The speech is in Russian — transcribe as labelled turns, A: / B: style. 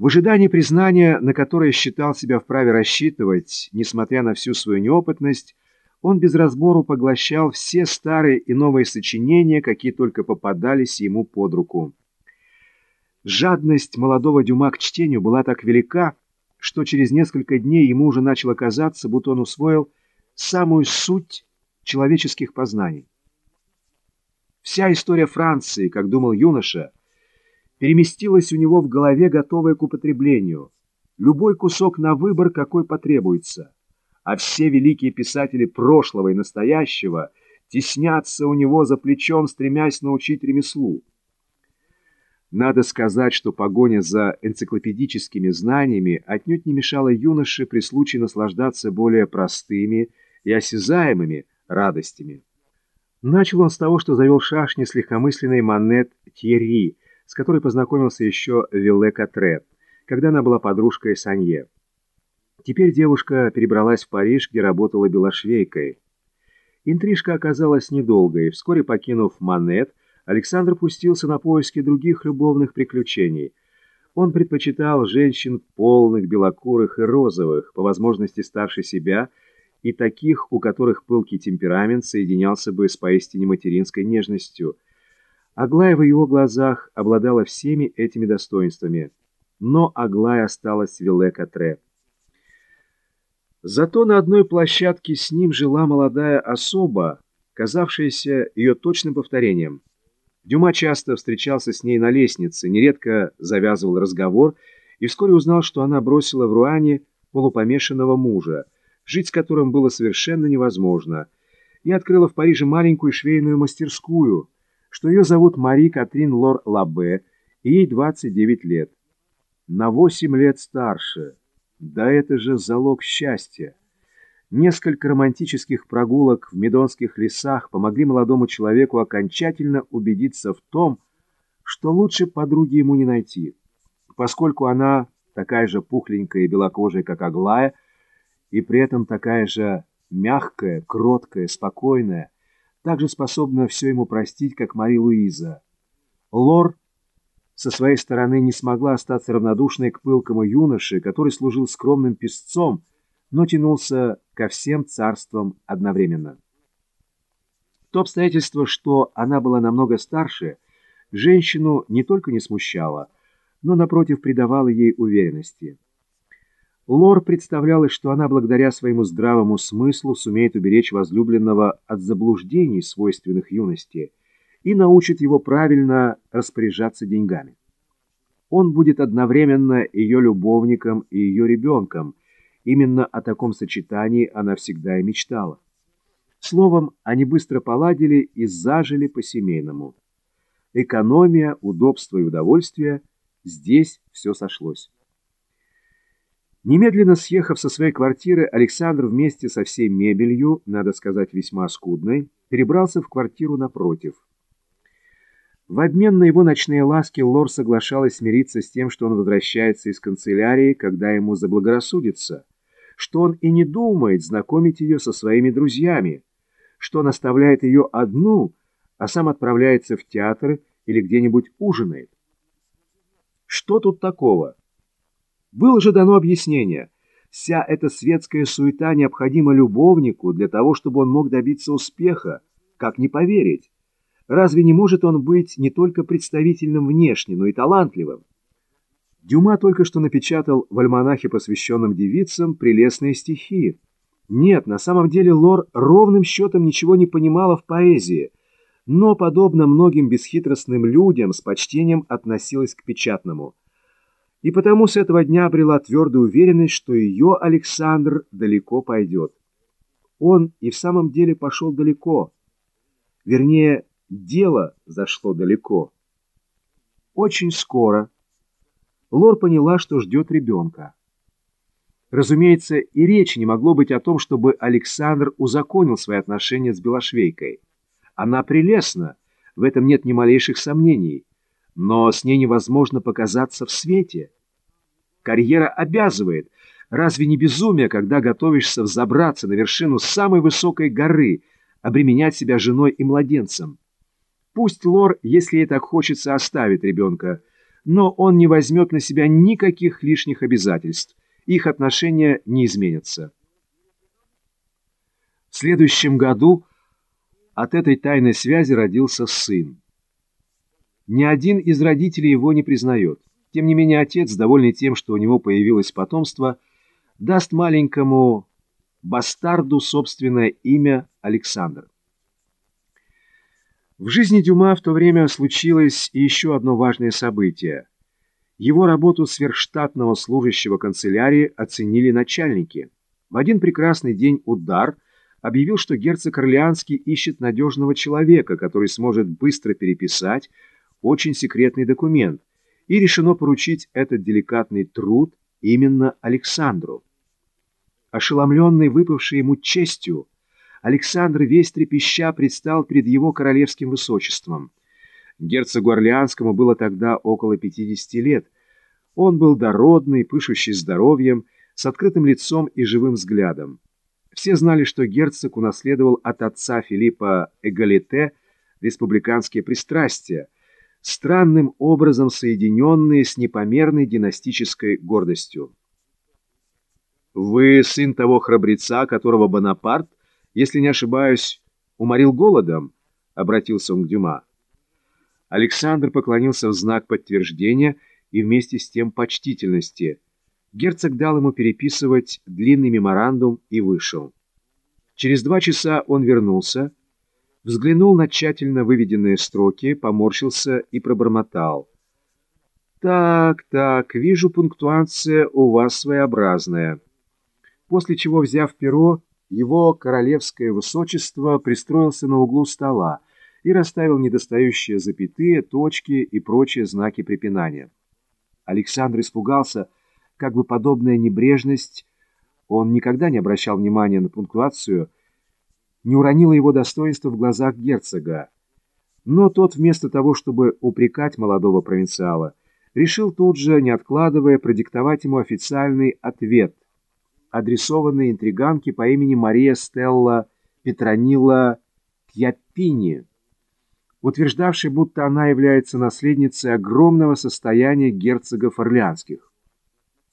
A: В ожидании признания, на которое считал себя вправе рассчитывать, несмотря на всю свою неопытность, он без разбору поглощал все старые и новые сочинения, какие только попадались ему под руку. Жадность молодого Дюма к чтению была так велика, что через несколько дней ему уже начало казаться, будто он усвоил самую суть человеческих познаний. Вся история Франции, как думал юноша, переместилась у него в голове, готовая к употреблению. Любой кусок на выбор, какой потребуется. А все великие писатели прошлого и настоящего теснятся у него за плечом, стремясь научить ремеслу. Надо сказать, что погоня за энциклопедическими знаниями отнюдь не мешала юноше при случае наслаждаться более простыми и осязаемыми радостями. Начал он с того, что завел шашни с легкомысленной Манет Тьерри, с которой познакомился еще в Вилле-Катре, когда она была подружкой Санье. Теперь девушка перебралась в Париж, где работала белошвейкой. Интрижка оказалась недолгой. Вскоре покинув Манет, Александр пустился на поиски других любовных приключений. Он предпочитал женщин полных, белокурых и розовых, по возможности старше себя, и таких, у которых пылкий темперамент соединялся бы с поистине материнской нежностью. Аглая в его глазах обладала всеми этими достоинствами, но Аглая осталась в Вилле-Катре. Зато на одной площадке с ним жила молодая особа, казавшаяся ее точным повторением. Дюма часто встречался с ней на лестнице, нередко завязывал разговор и вскоре узнал, что она бросила в Руане полупомешанного мужа, жить с которым было совершенно невозможно, и открыла в Париже маленькую швейную мастерскую, что ее зовут Мари Катрин Лор Лабе, и ей 29 лет. На 8 лет старше – да это же залог счастья. Несколько романтических прогулок в Медонских лесах помогли молодому человеку окончательно убедиться в том, что лучше подруги ему не найти, поскольку она такая же пухленькая и белокожая, как Аглая, и при этом такая же мягкая, кроткая, спокойная, также способна все ему простить, как Мари Луиза. Лор со своей стороны не смогла остаться равнодушной к пылкому юноше, который служил скромным песцом, но тянулся ко всем царствам одновременно. То обстоятельство, что она была намного старше, женщину не только не смущало, но, напротив, придавало ей уверенности. Лор представлялось, что она благодаря своему здравому смыслу сумеет уберечь возлюбленного от заблуждений, свойственных юности, и научит его правильно распоряжаться деньгами. Он будет одновременно ее любовником и ее ребенком. Именно о таком сочетании она всегда и мечтала. Словом, они быстро поладили и зажили по-семейному. Экономия, удобство и удовольствие – здесь все сошлось. Немедленно съехав со своей квартиры, Александр вместе со всей мебелью, надо сказать, весьма скудной, перебрался в квартиру напротив – в обмен на его ночные ласки Лор соглашалась смириться с тем, что он возвращается из канцелярии, когда ему заблагорассудится, что он и не думает знакомить ее со своими друзьями, что он оставляет ее одну, а сам отправляется в театр или где-нибудь ужинает. Что тут такого? Было же дано объяснение. Вся эта светская суета необходима любовнику для того, чтобы он мог добиться успеха. Как не поверить? Разве не может он быть не только представительным внешне, но и талантливым? Дюма только что напечатал в альманахе, посвященном девицам, прелестные стихи. Нет, на самом деле Лор ровным счетом ничего не понимала в поэзии, но, подобно многим бесхитростным людям, с почтением относилась к печатному. И потому с этого дня обрела твердую уверенность, что ее Александр далеко пойдет. Он и в самом деле пошел далеко. Вернее, дело зашло далеко. Очень скоро Лор поняла, что ждет ребенка. Разумеется, и речи не могло быть о том, чтобы Александр узаконил свои отношения с Белошвейкой. Она прелестна, в этом нет ни малейших сомнений, но с ней невозможно показаться в свете. Карьера обязывает. Разве не безумие, когда готовишься взобраться на вершину самой высокой горы, обременять себя женой и младенцем? Пусть Лор, если ей так хочется, оставит ребенка, но он не возьмет на себя никаких лишних обязательств. Их отношения не изменятся. В следующем году от этой тайной связи родился сын. Ни один из родителей его не признает. Тем не менее, отец, довольный тем, что у него появилось потомство, даст маленькому бастарду собственное имя Александр. В жизни Дюма в то время случилось еще одно важное событие. Его работу сверхштатного служащего канцелярии оценили начальники. В один прекрасный день удар объявил, что герцог Орлеанский ищет надежного человека, который сможет быстро переписать очень секретный документ, и решено поручить этот деликатный труд именно Александру. Ошеломленный выпавшей ему честью, Александр весь трепеща предстал перед его королевским высочеством. Герцогу Орлеанскому было тогда около 50 лет. Он был дородный, пышущий здоровьем, с открытым лицом и живым взглядом. Все знали, что герцог унаследовал от отца Филиппа Эгалите республиканские пристрастия, странным образом соединенные с непомерной династической гордостью. «Вы сын того храбреца, которого Бонапарт, если не ошибаюсь, уморил голодом?» — обратился он к Дюма. Александр поклонился в знак подтверждения и вместе с тем почтительности. Герцог дал ему переписывать длинный меморандум и вышел. Через два часа он вернулся, взглянул на тщательно выведенные строки, поморщился и пробормотал. «Так, так, вижу, пунктуация у вас своеобразная» после чего, взяв перо, его королевское высочество пристроился на углу стола и расставил недостающие запятые, точки и прочие знаки препинания. Александр испугался, как бы подобная небрежность, он никогда не обращал внимания на пунктуацию, не уронила его достоинство в глазах герцога. Но тот, вместо того, чтобы упрекать молодого провинциала, решил тут же, не откладывая, продиктовать ему официальный ответ – адресованной интриганке по имени Мария Стелла Петронила Тьяпини, утверждавшей, будто она является наследницей огромного состояния герцогов Орлеанских.